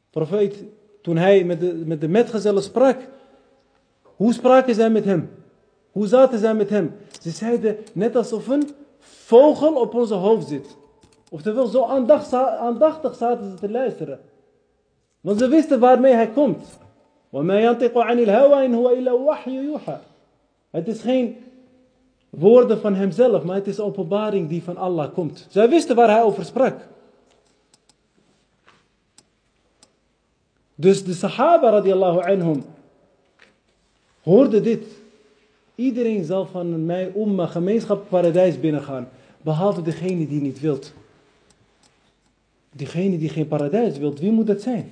Profeet, toen hij met met de metgezellen sprak, hoe spraken zij met hem? Hoe zaten zij met hem? Ze zeiden net alsof een vogel op onze hoofd zit. Oftewel, zo aandachtig zaten ze te luisteren. Want ze wisten waarmee hij komt. Het is geen woorden van hemzelf, maar het is openbaring die van Allah komt. Zij wisten waar hij over sprak. Dus de Sahaba radiallahu anhum hoorden dit. Iedereen zal van mijn umma gemeenschap paradijs binnengaan. Behalve degene die niet wilt. Diegene die geen paradijs wilt, wie moet dat zijn?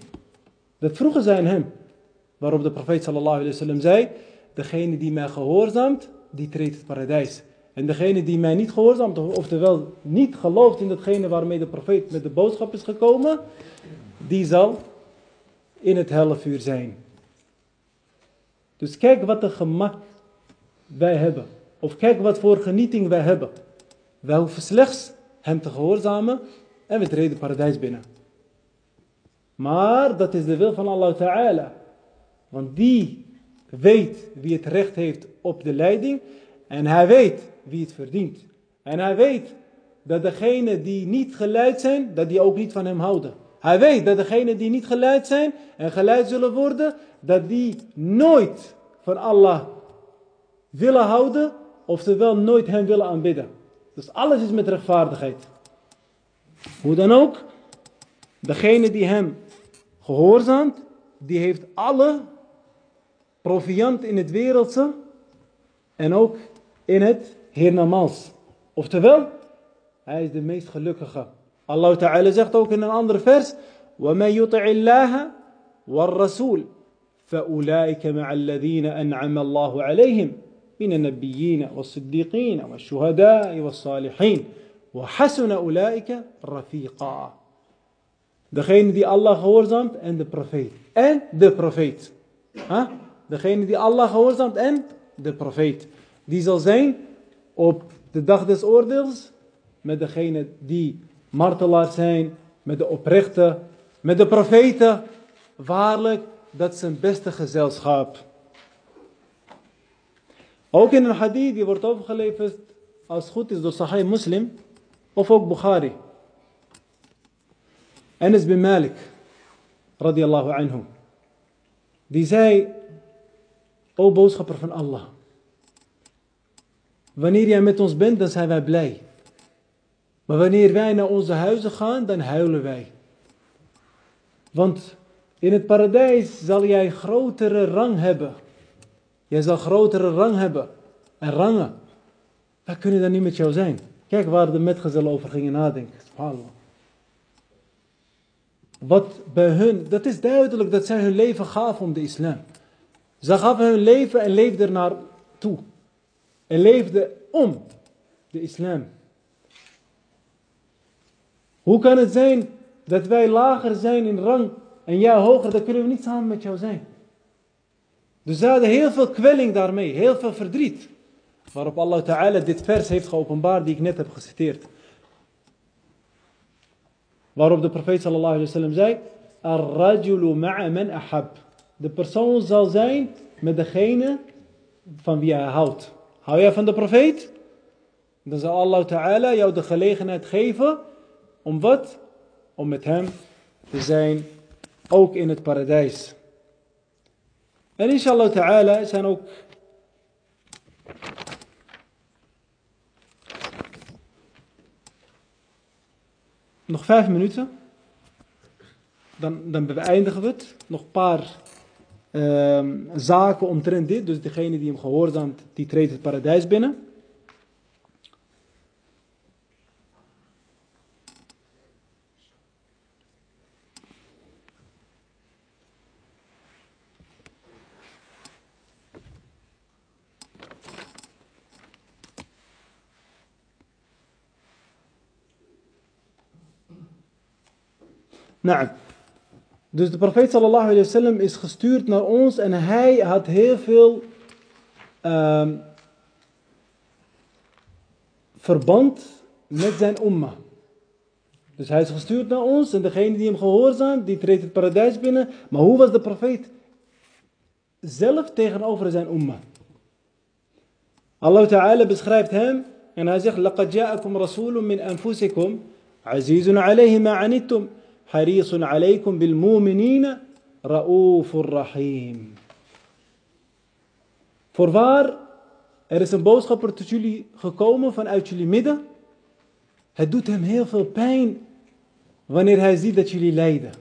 Dat vroegen zij aan hem. Waarop de profeet sallallahu alayhi wa sallam zei, degene die mij gehoorzaamt, die treedt het paradijs. En degene die mij niet gehoorzaamt, oftewel niet gelooft in datgene waarmee de profeet met de boodschap is gekomen, die zal in het hellevuur zijn. Dus kijk wat een gemak wij hebben. Of kijk wat voor genieting wij hebben. Wij hoeven slechts hem te gehoorzamen en we treden paradijs binnen. Maar dat is de wil van Allah Ta'ala. Want die weet wie het recht heeft op de leiding. En hij weet wie het verdient. En hij weet dat degenen die niet geleid zijn, dat die ook niet van hem houden. Hij weet dat degenen die niet geleid zijn en geleid zullen worden, dat die nooit van Allah willen houden, oftewel nooit hem willen aanbidden. Dus alles is met rechtvaardigheid. Hoe dan ook, degene die hem gehoorzaamt, die heeft alle proviant in het wereldse en ook in het hiernamaals. Oftewel, hij is de meest gelukkige. Allah Ta'ala zegt ook in een andere vers, وَمَنْ يُطِعِ اللَّهَ وَالرَّسُولِ فَأُولَٰئِكَ مَعَ الَّذِينَ أَنْعَمَ اللَّهُ عَلَيْهِمْ من النبيين والصديقين والشهداء والصالحين وحسن أولئك رفيقا Degene die Allah gehoorzaamt en de profeet. En de profeet. Huh? Degene die Allah gehoorzaamt en de profeet. Die zal zijn op de dag des oordeels met degene die martelaars zijn, met de oprechte, met de profeten. Waarlijk, dat is een beste gezelschap. Ook in een hadith die wordt overgeleverd als goed is door Sahih Muslim of ook Bukhari. Anas bin Malik radiyallahu anhu. Die zei, o boodschapper van Allah. Wanneer jij met ons bent, dan zijn wij blij. Maar wanneer wij naar onze huizen gaan, dan huilen wij. Want in het paradijs zal jij grotere rang hebben Jij zal grotere rang hebben. En rangen. Wij kunnen dan niet met jou zijn. Kijk waar de metgezellen over gingen nadenken. Subhanallah. Wat bij hun, dat is duidelijk dat zij hun leven gaven om de islam. Ze gaven hun leven en leefden er naar toe. En leefden om de islam. Hoe kan het zijn dat wij lager zijn in rang en jij hoger, dan kunnen we niet samen met jou zijn. Dus ze hadden heel veel kwelling daarmee, heel veel verdriet. Waarop Allah Ta'ala dit vers heeft geopenbaard die ik net heb geciteerd. Waarop de profeet sallallahu alayhi wa sallam zei, Ar-rajulu ma'a man ahab. De persoon zal zijn met degene van wie hij houdt. Hou jij van de profeet? dan zal Allah Ta'ala jou de gelegenheid geven om wat? Om met hem te zijn, ook in het paradijs. En inshallah Ta'ala zijn ook nog vijf minuten. Dan, dan beëindigen we het. Nog een paar uh, zaken omtrent dit. Dus degene die hem gehoorzaamt, die treedt het paradijs binnen. Nou, dus de profeet sallallahu alayhi wasallam is gestuurd naar ons en hij had heel veel um, verband met zijn umma. Dus hij is gestuurd naar ons en degene die hem gehoorzaamt, die treedt het paradijs binnen. Maar hoe was de profeet zelf tegenover zijn umma? Allah Ta'ala beschrijft hem en hij zegt: لَقَدْ جَاءَكُمْ رَسُولٌ مِّنْ أَنفُسِكُمْ عَزِيزٌ عَلَيْهِ مَا عَنِتُّمْ حريص عليكم بالمؤمنين رؤوف rahim. Voorwaar, er is een boodschapper tot jullie gekomen vanuit jullie midden. Het doet hem heel veel pijn wanneer hij ziet dat jullie lijden.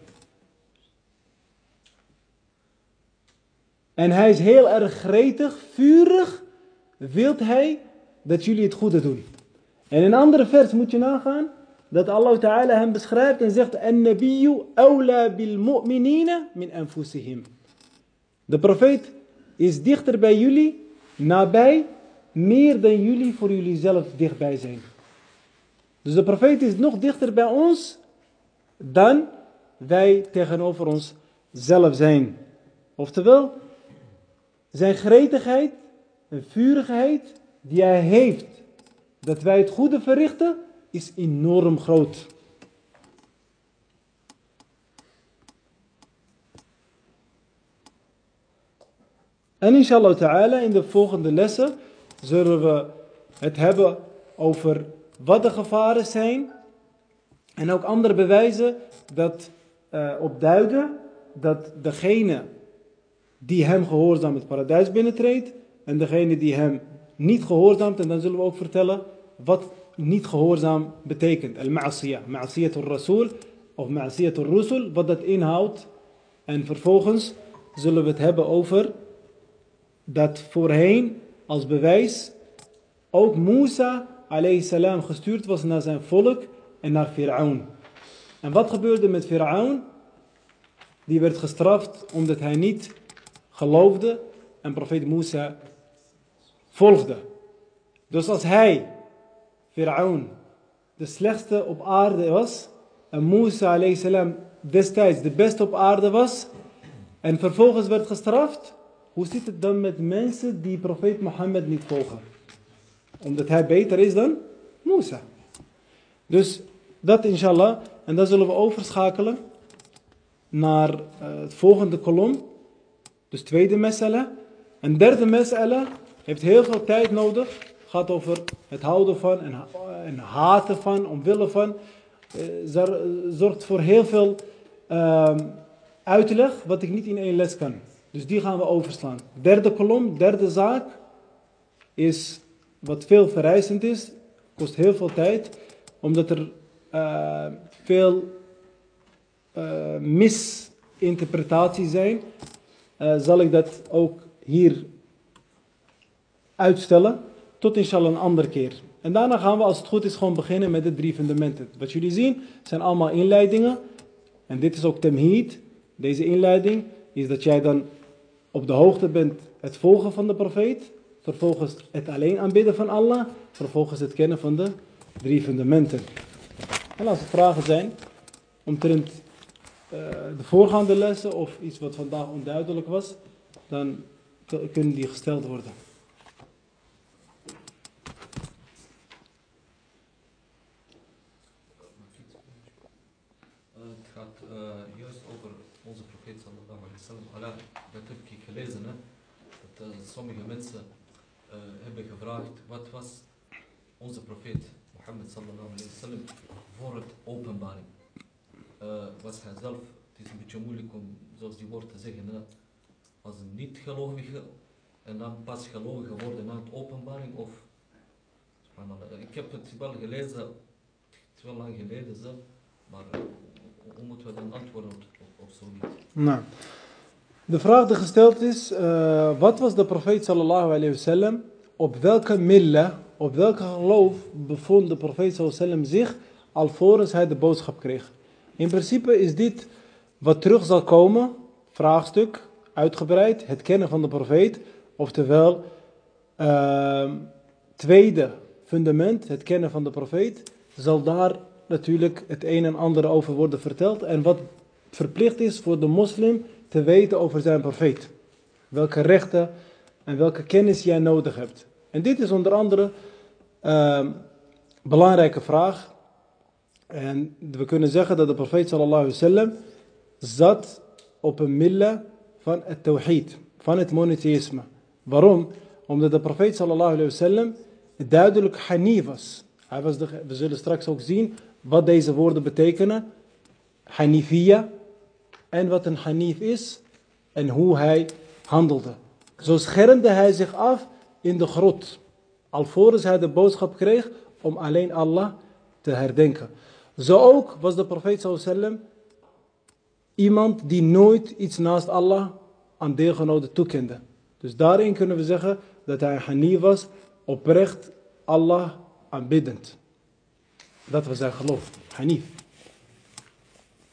En hij is heel erg gretig, vurig, wilt hij dat jullie het goede doen. En in een andere vers moet je nagaan dat Allah Ta'ala hem beschrijft en zegt: En nabiyyu awla bil mu'minina min anfusihim. De profeet is dichter bij jullie, nabij, meer dan jullie voor jullie zelf dichtbij zijn. Dus de profeet is nog dichter bij ons dan wij tegenover ons zelf zijn. Oftewel, zijn gretigheid en vurigheid die hij heeft, dat wij het goede verrichten, is enorm groot. En inshallah ta'ala, in de volgende lessen zullen we het hebben over wat de gevaren zijn. En ook andere bewijzen dat uh, op duiden dat degene die hem gehoorzaam het paradijs binnentreedt. En degene die hem niet gehoorzaamt. En dan zullen we ook vertellen wat niet gehoorzaam betekent. Al-ma'asiyah, ma'asiyatul rasul of ma'asiyatul rusul, wat dat inhoudt. En vervolgens zullen we het hebben over dat voorheen als bewijs ook Musa salam gestuurd was naar zijn volk en naar Fir'aun. En wat gebeurde met Fir'aun? Die werd gestraft omdat hij niet geloofde en profeet Musa volgde. Dus als hij Fir'aun de slechtste op aarde was. En Musa salam destijds de beste op aarde was. En vervolgens werd gestraft. Hoe zit het dan met mensen die profeet Mohammed niet volgen? Omdat hij beter is dan Musa. Dus dat inshallah. En dan zullen we overschakelen naar uh, het volgende kolom. Dus tweede mes'ala. Een derde mes'ala heeft heel veel tijd nodig gaat over het houden van en, en haten van, omwille van. Uh, zorgt voor heel veel uh, uitleg wat ik niet in één les kan. Dus die gaan we overslaan. Derde kolom, derde zaak, is wat veel vereisend is, kost heel veel tijd, omdat er uh, veel uh, misinterpretaties zijn, zal ik dat ook hier uitstellen. Tot inshallah een andere keer. En daarna gaan we, als het goed is, gewoon beginnen met de drie fundamenten. Wat jullie zien, zijn allemaal inleidingen. En dit is ook temhid. Deze inleiding is dat jij dan op de hoogte bent het volgen van de profeet. Vervolgens het alleen aanbidden van Allah. Vervolgens het kennen van de drie fundamenten. En als er vragen zijn omtrent uh, de voorgaande lessen of iets wat vandaag onduidelijk was, dan kunnen die gesteld worden. Sommige mensen uh, hebben gevraagd wat was onze profeet Mohammed sallallahu alayhi wa sallam voor het openbaring uh, was hij zelf, het is een beetje moeilijk om zoals die woord te zeggen, als een niet-gelovige en dan pas gelovige geworden na het openbaring of ik heb het wel gelezen, het is wel lang geleden, zo, maar uh, hoe moeten we dan antwoorden op, op, op zoiets? Nou, de vraag die gesteld is, uh, wat was de profeet sallallahu alayhi wa sallam, op welke mille, op welke geloof bevond de profeet sallallahu alayhi wa sallam zich alvorens hij de boodschap kreeg? In principe is dit wat terug zal komen, vraagstuk, uitgebreid, het kennen van de profeet, oftewel, uh, tweede fundament, het kennen van de profeet, zal daar natuurlijk het een en ander over worden verteld. En wat verplicht is voor de moslim te weten over zijn profeet. Welke rechten en welke kennis jij nodig hebt. En dit is onder andere een uh, belangrijke vraag. En we kunnen zeggen dat de profeet sallallahu alaihi wasallam zat op een mille van het tawhid, van het monotheïsme. Waarom? Omdat de profeet sallallahu alaihi wasallam duidelijk hanif. Hij was de, we zullen straks ook zien wat deze woorden betekenen. Hanifia en wat een hanif is en hoe hij handelde. Zo schermde hij zich af in de grot, alvorens hij de boodschap kreeg om alleen Allah te herdenken. Zo ook was de profeet sallam iemand die nooit iets naast Allah aan deelgenoten toekende. Dus daarin kunnen we zeggen dat hij hanif was, oprecht Allah aanbiddend. Dat was zijn geloof, hanif.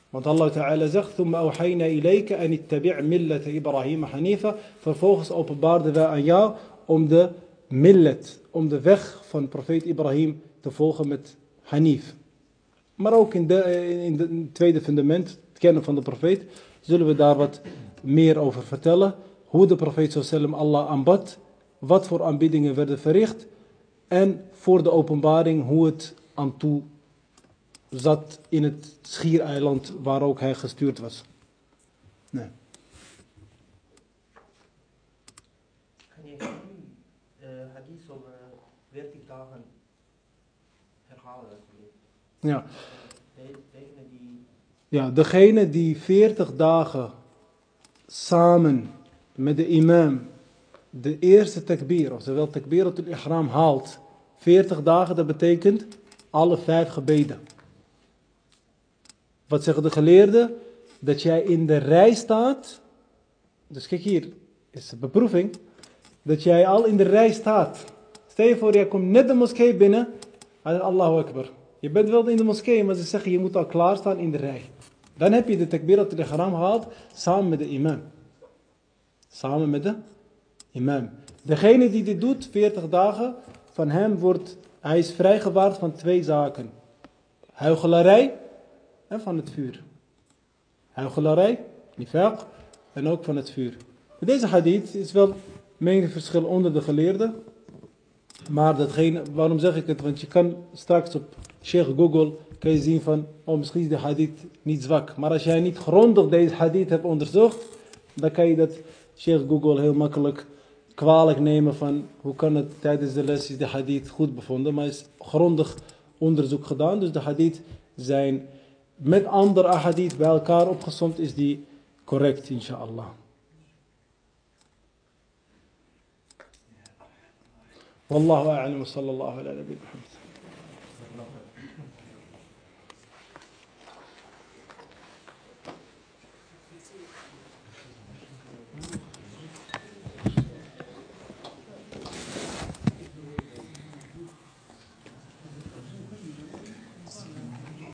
Want Allah Ta'ala zegt, Thumma awhayna ilayka en ittabi' millet Ibrahim Hanifa. Vervolgens openbaarden wij aan jou om de millet, om de weg van profeet Ibrahim te volgen met Hanif. Maar ook in, de, in, het tweede fundament, het kennen van de profeet, zullen we daar wat meer over vertellen. Hoe de profeet sallam Allah aanbad, wat voor aanbiedingen werden verricht en voor de openbaring hoe het aan toe zat in het schiereiland waar ook hij gestuurd was. Nee. Kan je uh, hadith over 40 dagen herhalen? Ja. Degene die... ja, degene die 40 dagen samen met de imam de eerste takbir, oftewel takbiratul ihram haalt, 40 dagen, dat betekent alle vijf gebeden. Wat zeggen de geleerden? Dat jij in de rij staat. Dus kijk hier, is de beproeving. Dat jij al in de rij staat. Stel je voor, jij komt net de moskee binnen. Allahu Akbar. Je bent wel in de moskee, maar ze zeggen je moet al klaarstaan in de rij. Dan heb je de takbirat al-ihram gehaald samen met de imam. Samen met de imam. Degene die dit doet, 40 dagen, van hem wordt, hij is vrijgewaard van twee zaken. Huichelarij en van het vuur. Huichelarij, nifaq, en ook van het vuur. Deze hadith is wel meningsverschil onder de geleerden. Maar datgene, waarom zeg ik het? Want je kan straks op Sheikh Google kan je zien van, oh misschien is de hadith niet zwak. Maar als jij niet grondig deze hadith hebt onderzocht, dan kan je dat Sheikh Google heel makkelijk kwalijk nemen van hoe kan het tijdens de les is de hadith goed bevonden. Maar is grondig onderzoek gedaan. Dus de hadith zijn met andere hadith bij elkaar opgezomd is die correct inshallah. والله أعلم وصلى الله على نبينا محمد